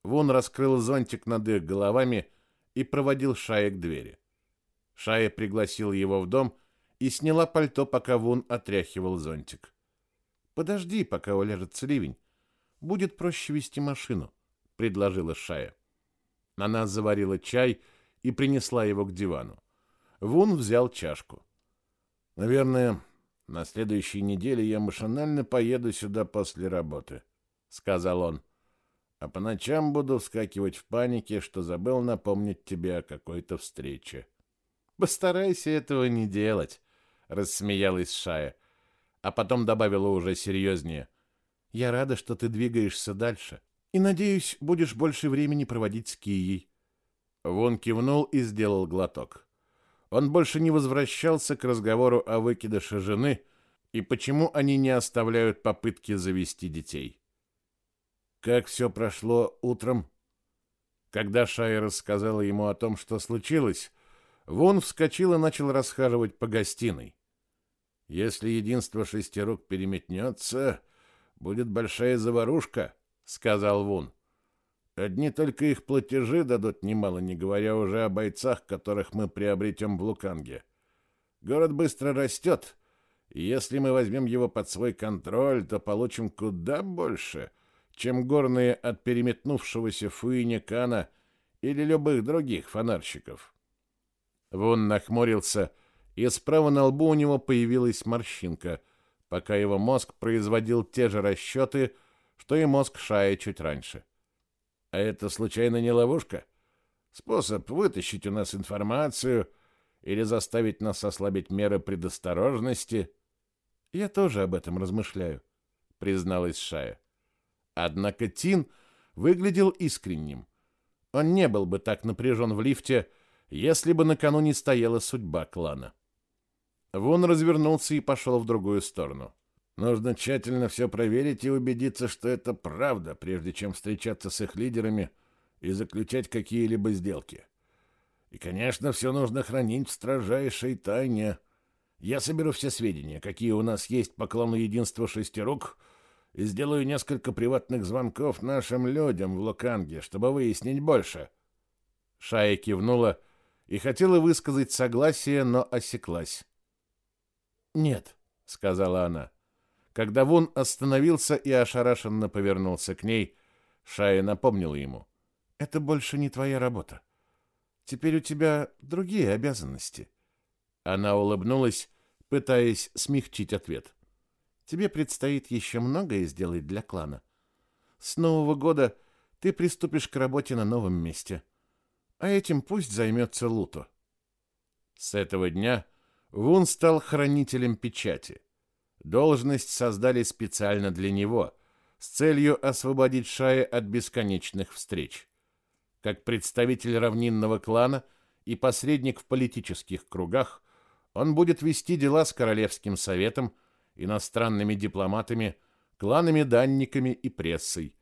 Вун раскрыл зонтик над их головами и проводил Шая к двери. Шая пригласил его в дом и сняла пальто, пока Вун отряхивал зонтик. «Подожди, пока уляжется ливень. Будет проще вести машину», — предложила Шая. Она заварила чай и принесла его к дивану. Вун взял чашку. «Наверное, на следующей неделе я машинально поеду сюда после работы», — сказал он. А по ночам буду вскакивать в панике, что забыл напомнить тебе о какой-то встрече. Постарайся этого не делать, рассмеялась Шая, а потом добавила уже серьезнее. Я рада, что ты двигаешься дальше, и надеюсь, будешь больше времени проводить с Кией. Вон кивнул и сделал глоток. Он больше не возвращался к разговору о выкидыше жены и почему они не оставляют попытки завести детей. Как все прошло утром? Когда Шая рассказала ему о том, что случилось, Вон вскочил и начал расхаживать по гостиной. Если единство шестерок переметнется, будет большая заварушка, сказал Вон. Одни только их платежи дадут немало, не говоря уже о бойцах, которых мы приобретем в Луканге. Город быстро растет, и если мы возьмем его под свой контроль, то получим куда больше, чем горные от переметнувшегося Фуиня Кана или любых других фонарщиков. Вон нахмурился, и справа на лбу у него появилась морщинка, пока его мозг производил те же расчеты, что и мозг Шая чуть раньше. А это случайно не ловушка? Способ вытащить у нас информацию или заставить нас ослабить меры предосторожности? Я тоже об этом размышляю, призналась Шая. Однако Тин выглядел искренним. Он не был бы так напряжен в лифте, если бы накануне стояла судьба клана. Вон развернулся и пошел в другую сторону. Нужно тщательно все проверить и убедиться, что это правда, прежде чем встречаться с их лидерами и заключать какие-либо сделки. И, конечно, все нужно хранить в строжайшей тайне. Я соберу все сведения, какие у нас есть по клану Единства Шестирук, и сделаю несколько приватных звонков нашим людям в Луканге, чтобы выяснить больше. Шая кивнула и хотела высказать согласие, но осеклась. «Нет», — сказала она. Когда Вун остановился и ошарашенно повернулся к ней, Шая напомнила ему. «Это больше не твоя работа. Теперь у тебя другие обязанности». Она улыбнулась, пытаясь смягчить ответ. «Тебе предстоит еще многое сделать для клана. С Нового года ты приступишь к работе на новом месте» а этим пусть займется Луто. С этого дня Вун стал хранителем печати. Должность создали специально для него, с целью освободить Шая от бесконечных встреч. Как представитель равнинного клана и посредник в политических кругах, он будет вести дела с Королевским советом, иностранными дипломатами, кланами-данниками и прессой.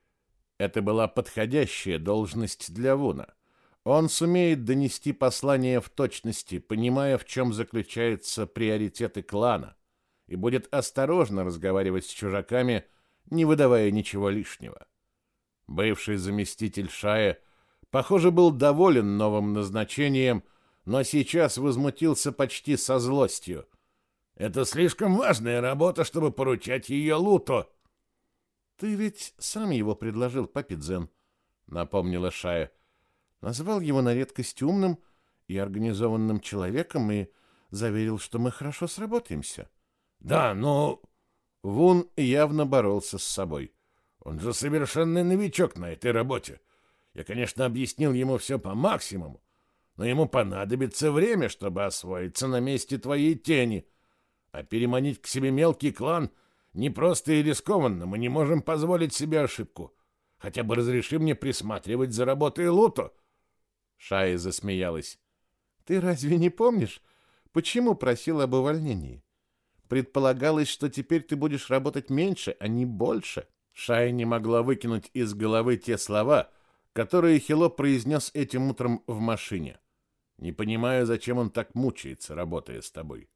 Это была подходящая должность для Вуна – он сумеет донести послание в точности, понимая, в чем заключаются приоритеты клана, и будет осторожно разговаривать с чужаками, не выдавая ничего лишнего. Бывший заместитель Шая, похоже, был доволен новым назначением, но сейчас возмутился почти со злостью. «Это слишком важная работа, чтобы поручать ее Луту!» «Ты ведь сам его предложил, Папидзен», — напомнила Шая. — назвал его на редкость умным и организованным человеком и заверил, что мы хорошо сработаемся. Да, но Вун явно боролся с собой. Он же совершенный новичок на этой работе. Я, конечно, объяснил ему все по максимуму, но ему понадобится время, чтобы освоиться на месте твоей тени. А переманить к себе мелкий клан непросто и рискованно. Мы не можем позволить себе ошибку. Хотя бы разреши мне присматривать за работой Луто. Шая засмеялась. Ты разве не помнишь, почему просил об увольнении? Предполагалось, что теперь ты будешь работать меньше, а не больше. Шая не могла выкинуть из головы те слова, которые Хило произнес этим утром в машине. Не понимаю, зачем он так мучается, работая с тобой.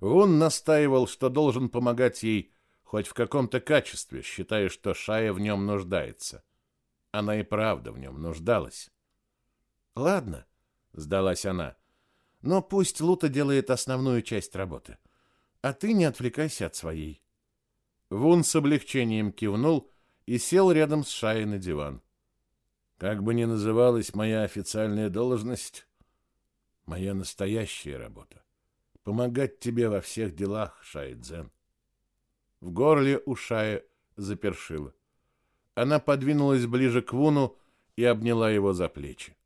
Он настаивал, что должен помогать ей хоть в каком-то качестве, считая, что Шая в нем нуждается. Она и правда в нем нуждалась. Ладно, сдалась она. Но пусть Лута делает основную часть работы. А ты не отвлекайся от своей. Вун с облегчением кивнул и сел рядом с Шай на диван. Как бы ни называлась моя официальная должность, моя настоящая работа — помогать тебе во всех делах, Шай Дзен. В горле у Шая запершило. Она подвинулась ближе к Вуну и обняла его за плечи.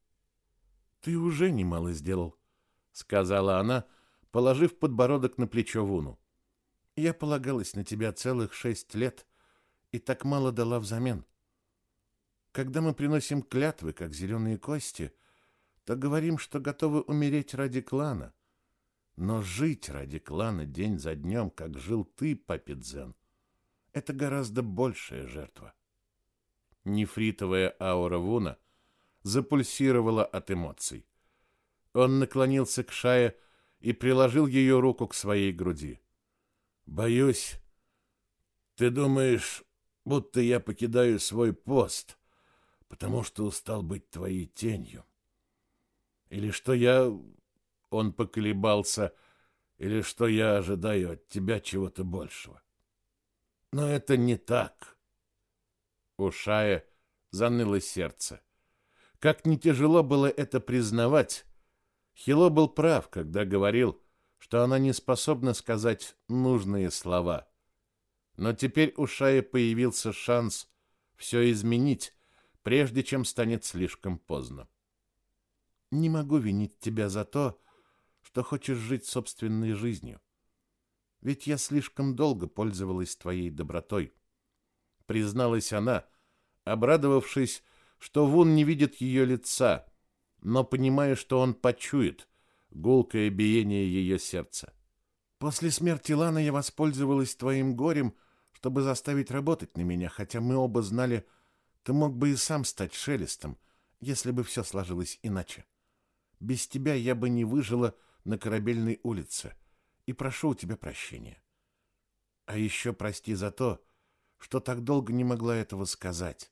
«Ты уже немало сделал», — сказала она, положив подбородок на плечо Вуну. «Я полагалась на тебя целых шесть лет и так мало дала взамен. Когда мы приносим клятвы, как зеленые кости, то говорим, что готовы умереть ради клана. Но жить ради клана день за днем, как жил ты, Папидзен, это гораздо большая жертва». Нефритовая аура Вуна запульсировала от эмоций. Он наклонился к Шае и приложил ее руку к своей груди. «Боюсь, ты думаешь, будто я покидаю свой пост, потому что устал быть твоей тенью. Или что я...» Он поколебался. «Или что я ожидаю от тебя чего-то большего. Но это не так». У Шая заныло сердце. Как не тяжело было это признавать, Хило был прав, когда говорил, что она не способна сказать нужные слова. Но теперь у Шаи появился шанс все изменить, прежде чем станет слишком поздно. Не могу винить тебя за то, что хочешь жить собственной жизнью. Ведь я слишком долго пользовалась твоей добротой, призналась она, обрадовавшись, что Вун не видит ее лица, но понимая, что он почует гулкое биение ее сердца. После смерти Ланы я воспользовалась твоим горем, чтобы заставить работать на меня, хотя мы оба знали, ты мог бы и сам стать шелестом, если бы все сложилось иначе. Без тебя я бы не выжила на корабельной улице, и прошу у тебя прощения. А еще прости за то, что так долго не могла этого сказать.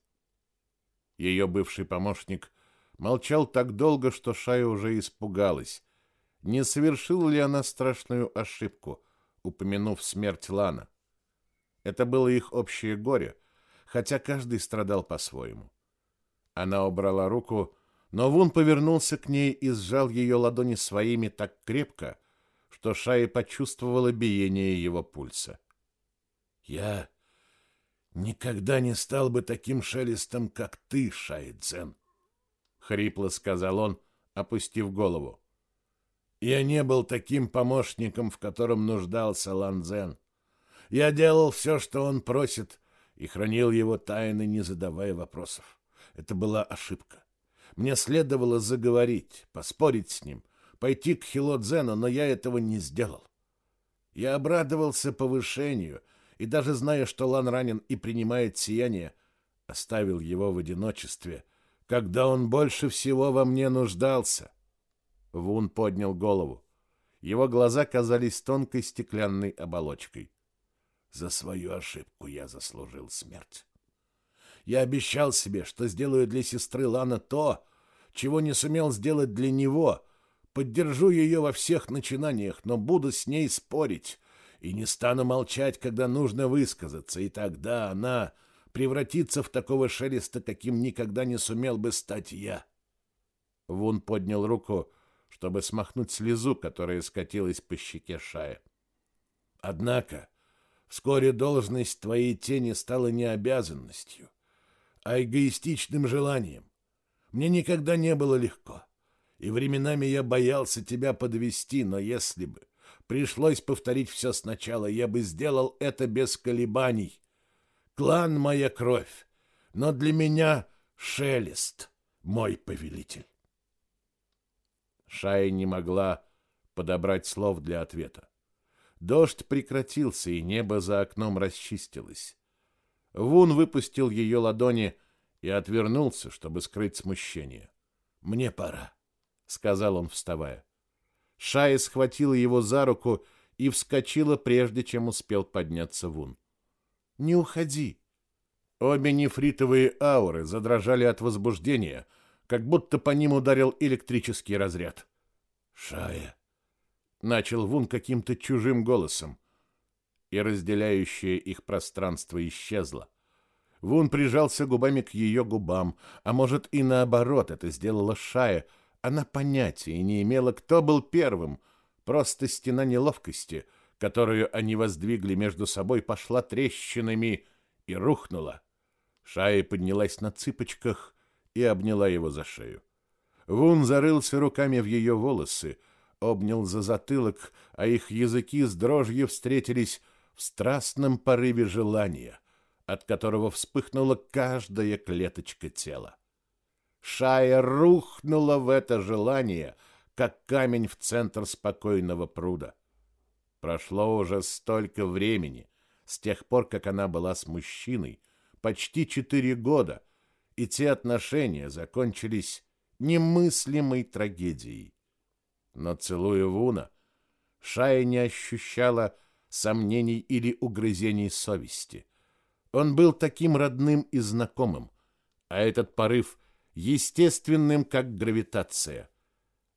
Ее бывший помощник молчал так долго, что Шая уже испугалась. Не совершила ли она страшную ошибку, упомянув смерть Лана? Это было их общее горе, хотя каждый страдал по-своему. Она убрала руку, но Вун повернулся к ней и сжал ее ладони своими так крепко, что Шая почувствовала биение его пульса. «Я никогда не стал бы таким шелестом, как ты, Шайдзен, хрипло сказал он, опустив голову. Я не был таким помощником, в котором нуждался Ланзен. Я делал все, что он просит, и хранил его тайны, не задавая вопросов. Это была ошибка. Мне следовало заговорить, поспорить с ним, пойти к Хилодзену, но я этого не сделал. Я обрадовался повышению и даже зная, что Лан ранен и принимает сияние, оставил его в одиночестве, когда он больше всего во мне нуждался. Вун поднял голову. Его глаза казались тонкой стеклянной оболочкой. За свою ошибку я заслужил смерть. Я обещал себе, что сделаю для сестры Лана то, чего не сумел сделать для него. Поддержу ее во всех начинаниях, но буду с ней спорить, и не стану молчать, когда нужно высказаться, и тогда она превратится в такого шелеста, каким никогда не сумел бы стать я. Вун поднял руку, чтобы смахнуть слезу, которая скатилась по щеке Шая. Однако вскоре должность твоей тени стала не обязанностью, а эгоистичным желанием. Мне никогда не было легко, и временами я боялся тебя подвести, но если бы пришлось повторить все сначала, я бы сделал это без колебаний. Клан — моя кровь, но для меня шелест — мой повелитель. Шая не могла подобрать слов для ответа. Дождь прекратился, и небо за окном расчистилось. Вун выпустил ее ладони и отвернулся, чтобы скрыть смущение. «Мне пора», — сказал он, вставая. Шая схватила его за руку и вскочила, прежде чем успел подняться Вун. «Не уходи!» Обе нефритовые ауры задрожали от возбуждения, как будто по ним ударил электрический разряд. «Шая!» — начал Вун каким-то чужим голосом, и разделяющее их пространство исчезло. Вун прижался губами к ее губам, а может и наоборот, это сделала Шая — она понятия не имела, кто был первым. Просто стена неловкости, которую они воздвигли между собой, пошла трещинами и рухнула. Шая поднялась на цыпочках и обняла его за шею. Вун зарылся руками в ее волосы, обнял за затылок, а их языки с дрожью встретились в страстном порыве желания, от которого вспыхнула каждая клеточка тела. Шая рухнула в это желание, как камень в центр спокойного пруда. Прошло уже столько времени, с тех пор, как она была с мужчиной, почти четыре года, и те отношения закончились немыслимой трагедией. Но целуя Вуна, Шая не ощущала сомнений или угрызений совести. Он был таким родным и знакомым, а этот порыв естественным, как гравитация.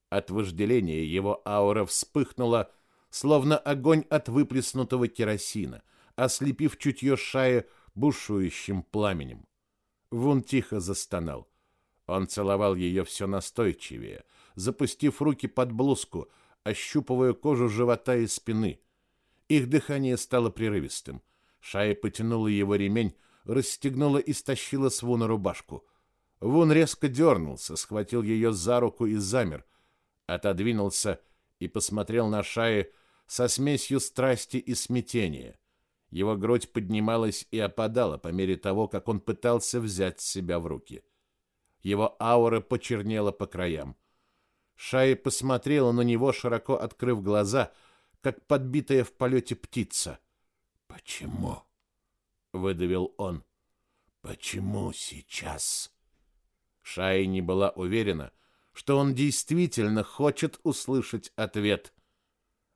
От вожделения его аура вспыхнула, словно огонь от выплеснутого керосина, ослепив чутье Шая бушующим пламенем. Вун тихо застонал. Он целовал ее все настойчивее, запустив руки под блузку, ощупывая кожу живота и спины. Их дыхание стало прерывистым. Шая потянула его ремень, расстегнула и стащила с Вуна рубашку. Вун резко дернулся, схватил ее за руку и замер, отодвинулся и посмотрел на Шая со смесью страсти и смятения. Его грудь поднималась и опадала по мере того, как он пытался взять себя в руки. Его аура почернела по краям. Шая посмотрела на него, широко открыв глаза, как подбитая в полете птица. «Почему?» — выдавил он. «Почему сейчас?» Шая не была уверена, что он действительно хочет услышать ответ.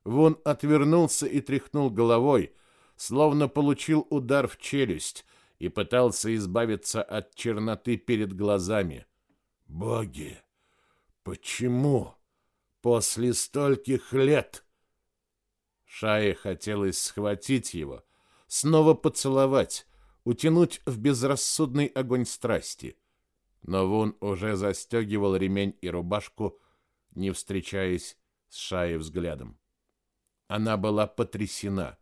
Вон отвернулся и тряхнул головой, словно получил удар в челюсть и пытался избавиться от черноты перед глазами. «Боги!» Почему? После стольких лет? Шае хотелось схватить его, снова поцеловать, утянуть в безрассудный огонь страсти. Но Вун уже застегивал ремень и рубашку, не встречаясь с Шае взглядом. Она была потрясена.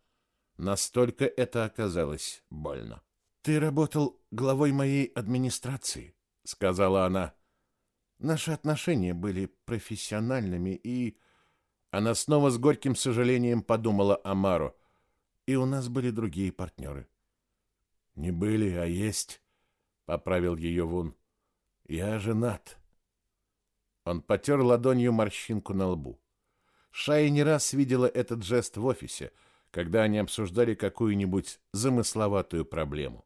Настолько это оказалось больно. «Ты работал главой моей администрации», — сказала она. Наши отношения были профессиональными, и... Она снова с горьким сожалением подумала о Мару. И у нас были другие партнеры. Не были, а есть, — поправил ее Вун. Я женат. Он потер ладонью морщинку на лбу. Шая не раз видела этот жест в офисе, когда они обсуждали какую-нибудь замысловатую проблему.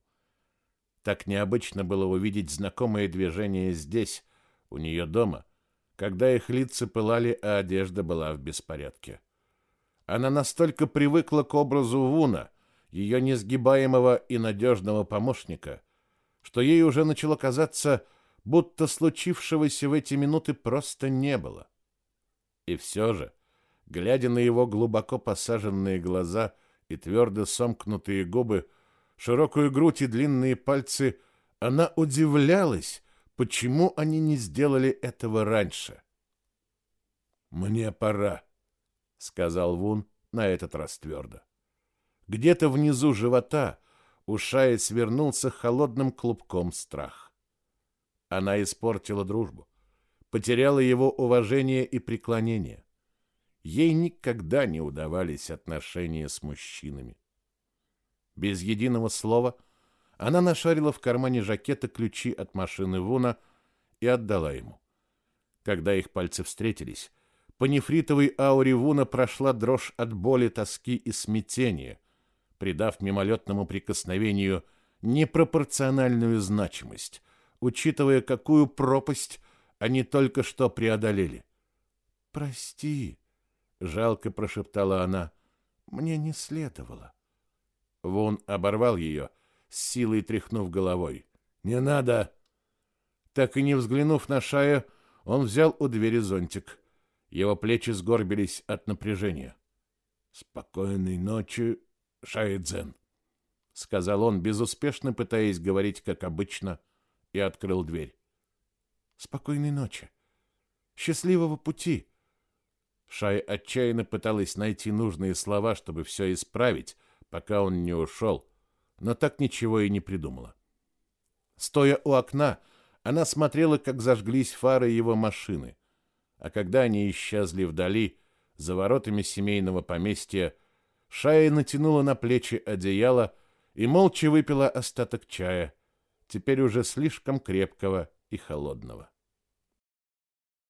Так необычно было увидеть знакомое движение здесь, у нее дома, когда их лица пылали, а одежда была в беспорядке. Она настолько привыкла к образу Вуна, ее несгибаемого и надежного помощника, что ей уже начало казаться, будто случившегося в эти минуты просто не было. И все же, глядя на его глубоко посаженные глаза и твердо сомкнутые губы, широкую грудь и длинные пальцы, она удивлялась, Почему они не сделали этого раньше? Мне пора, сказал Вун на этот раз твердо. Где-то внизу живота у Шаи свернулся холодным клубком страх. Она испортила дружбу, потеряла его уважение и преклонение. Ей никогда не удавались отношения с мужчинами. Без единого слова — она нашарила в кармане жакета ключи от машины Вуна и отдала ему. Когда их пальцы встретились, по нефритовой ауре Вуна прошла дрожь от боли, тоски и смятения, придав мимолетному прикосновению непропорциональную значимость, учитывая, какую пропасть они только что преодолели. «Прости», — жалко прошептала она, — «мне не следовало». Вун оборвал ее — с силой тряхнув головой. «Не надо!» Так и не взглянув на Шая, он взял у двери зонтик. Его плечи сгорбились от напряжения. «Спокойной ночи, Шаидзен», — сказал он, безуспешно пытаясь говорить, как обычно, и открыл дверь. «Спокойной ночи. Счастливого пути!» Шай отчаянно пыталась найти нужные слова, чтобы все исправить, пока он не ушел, но так ничего и не придумала. Стоя у окна, она смотрела, как зажглись фары его машины. А когда они исчезли вдали, за воротами семейного поместья, Шая натянула на плечи одеяло и молча выпила остаток чая, теперь уже слишком крепкого и холодного.